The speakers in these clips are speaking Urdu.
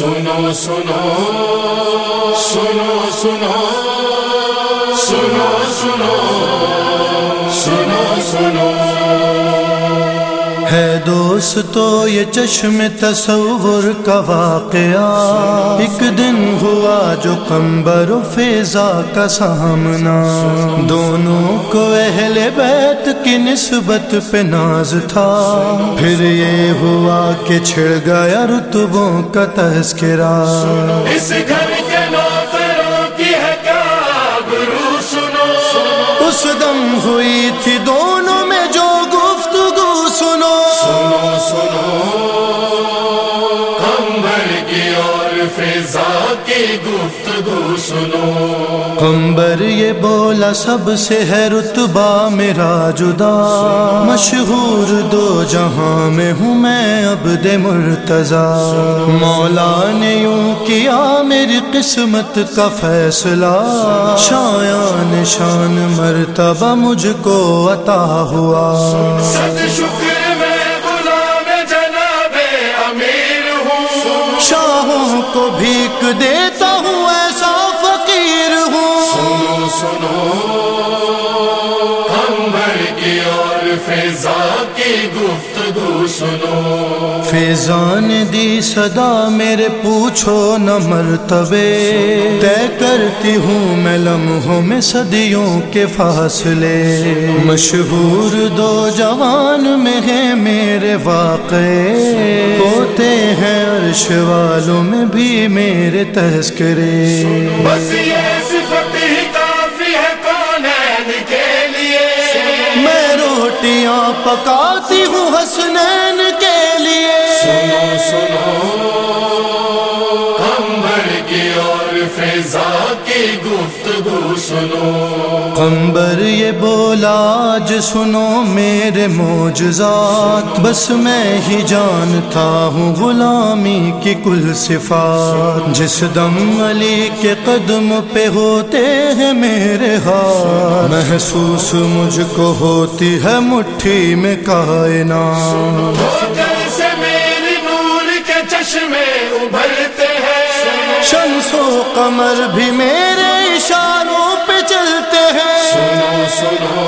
سنو سنو سنو سنو سنو سنو سنو سنو۔ ہے دوست تو یہ چشم تصور کا واقعہ۔ ایک دن ہوا جو کمبر و فیضا کا سامنا۔ دونوں کو اہل بیت کی نسبت پہ ناز تھا۔ پھر یہ ہوا کہ چھڑ گیا رتبوں کا تذکرہ۔ اس گھر کے نوکروں کی ہے کیا آبرو سنو۔ اس دم ہوئی تھی دونوں کمبر یہ بولا سب سے ہے رتبہ میرا جدا۔ مشہور دو جہاں میں ہوں میں عبد مرتضی۔ مولا نے یوں کیا میری قسمت کا فیصلہ۔ شایان شان مرتبہ مجھ کو عطا ہوا۔ صد شکر میں غلام جناب امیر ہوں۔ شاہوں کو بھیک دیتا ہوں ایسا فقیر ہوں۔ سنو سنو۔ کمبر کی اور فضا کی گفتگو سنو۔ فیضان دی صدا میرے پوچھو نہ مرتبے۔ طے کرتی ہوں میں لمحوں میں صدیوں کے فاصلے۔ مشہور دو جوان میں ہیں میرے واقعے۔ عرش والوں میں بھی میرے تذکرے۔ بس یہ صفت ہی کافی ہے کون کے لیے؟ میں روٹیاں پکاتی ہوں حسنین کے لیے۔ سنو سنو۔ فضا کی گفتگو سنو۔ قمبر یہ بولا آج سنو میرے موجزات بس میں ہی جانتا ہوں غلامی کی کل صفات۔ جس دم علی کے قدم پہ ہوتے ہیں میرے ہاتھ۔ محسوس مجھ کو ہوتی ہے مٹھی میں کائنات۔ چند سو قمر بھی میرے اشاروں پہ چلتے ہیں۔ سنو سنو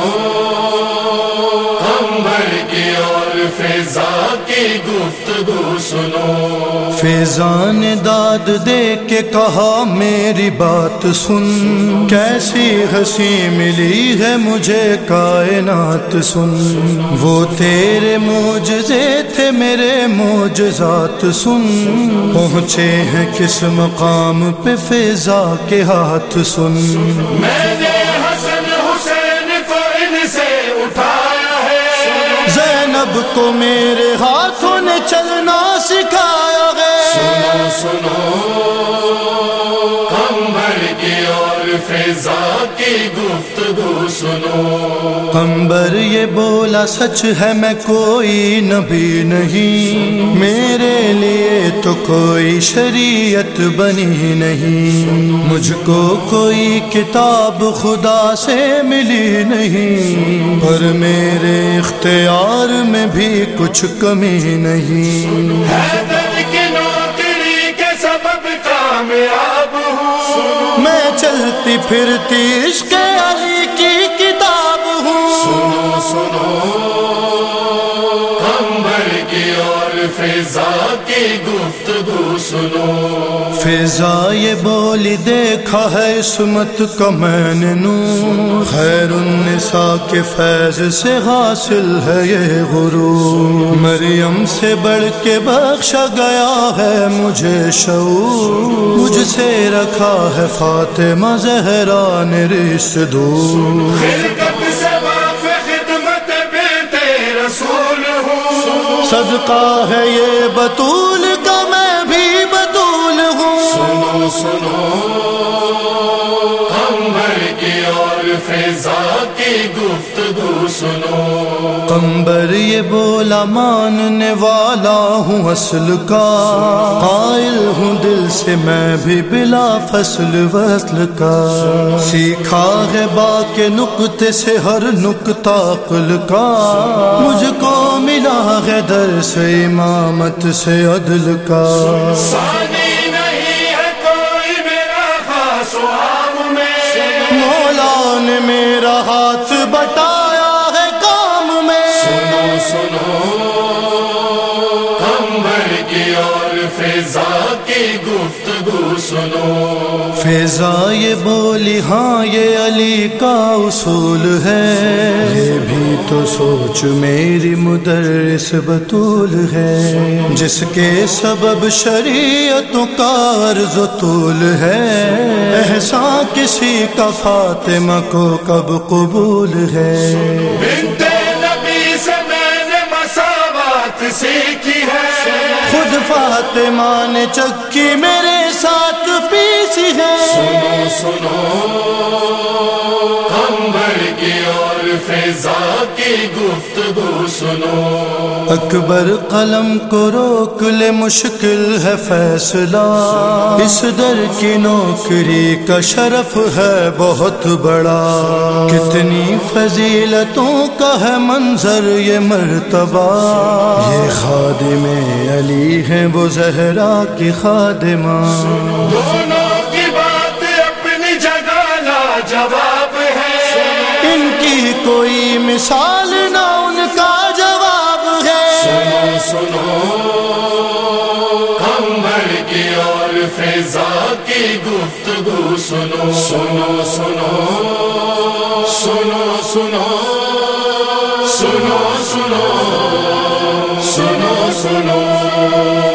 بھر کی اور فضا کی گفتگو سنو۔ فیضان داد دے کے کہا میری بات سن۔ کیسی ہنسی ملی ہے مجھے کائنات سن۔ وہ تیرے موجزے تھے میرے موجزات سن۔ پہنچے ہیں کس مقام پہ فیضا کے ہاتھ سن۔ میں نے حسن حسین کو ان سے اٹھایا ہے۔ زینب کو میرے ہاتھوں نے چلنا سکھایا۔ ہے سنو۔ اور فضا کی گفتگو سنو۔ کمبر یہ بولا سچ ہے میں کوئی نبی نہیں۔ میرے لیے تو کوئی شریعت بنی نہیں۔ مجھ کو کوئی کتاب خدا سے ملی نہیں۔ پر میرے اختیار میں بھی کچھ کمی نہیں۔ کامیاب ہوں۔ میں چلتی پھرتی عشق علی کی کتاب ہوں۔ سنو سنو۔ کمبر کی اور فضا کی گفتگو سنو۔ فضا یہ بولی دیکھا ہے اسمت کا میں نے نور۔ خیر النساء کے فیض سے حاصل ہے یہ غرور۔ مریم سے بڑھ کے بخشا گیا ہے مجھے شعور۔ مجھ سے رکھا ہے فاطمہ زہرا نے رشت دور۔ صدقہ ہے یہ بطول سنو۔ کمبر کی اور فضا کی گفتگو سنو۔ کمبر یہ بولا ماننے والا ہوں اصل کا۔ قائل ہوں دل سے میں بھی بلا فصل وصل کا۔ سیکھا ہے با کے نقطے سے ہر نقطہ عقل کا۔ مجھ کو ملا ہے در سے امامت سے عدل کا۔ نے میرا ہاتھ بٹایا ہے کام میں۔ سنو سنو کمبر کی اور فضا کی گفتگو سنو۔ فیضا یہ بولی ہاں یہ علی کا اصول ہے۔ یہ بھی تو سوچ میری مدرس بطول ہے۔ جس کے سبب شریعتوں کا عرض طول ہے۔ احسان کسی کا فاطمہ کو کب قبول ہے؟ سیکھی ہے؟ خود فاطمہ نے چکی میرے ساتھ پیسی ہے۔ سنو سنو۔ فضا کی گفتگو سنو۔ اکبر قلم کو روک لے مشکل ہے فیصلہ۔ اس در کی نوکری کا شرف ہے بہت بڑا۔ کتنی فضیلتوں کا ہے منظر یہ مرتبہ۔ یہ خادم علی ہیں وہ زہرا کی خادمہ۔ دونوں کی بات اپنی جگہ لا جواب کی کوئی مثال نہ ان کا جواب ہے۔ سنو سنو کمبر کی اور فضا کی گفتگو سنو۔ سنو سنو سنو سنو سنو سنو سنو سنو۔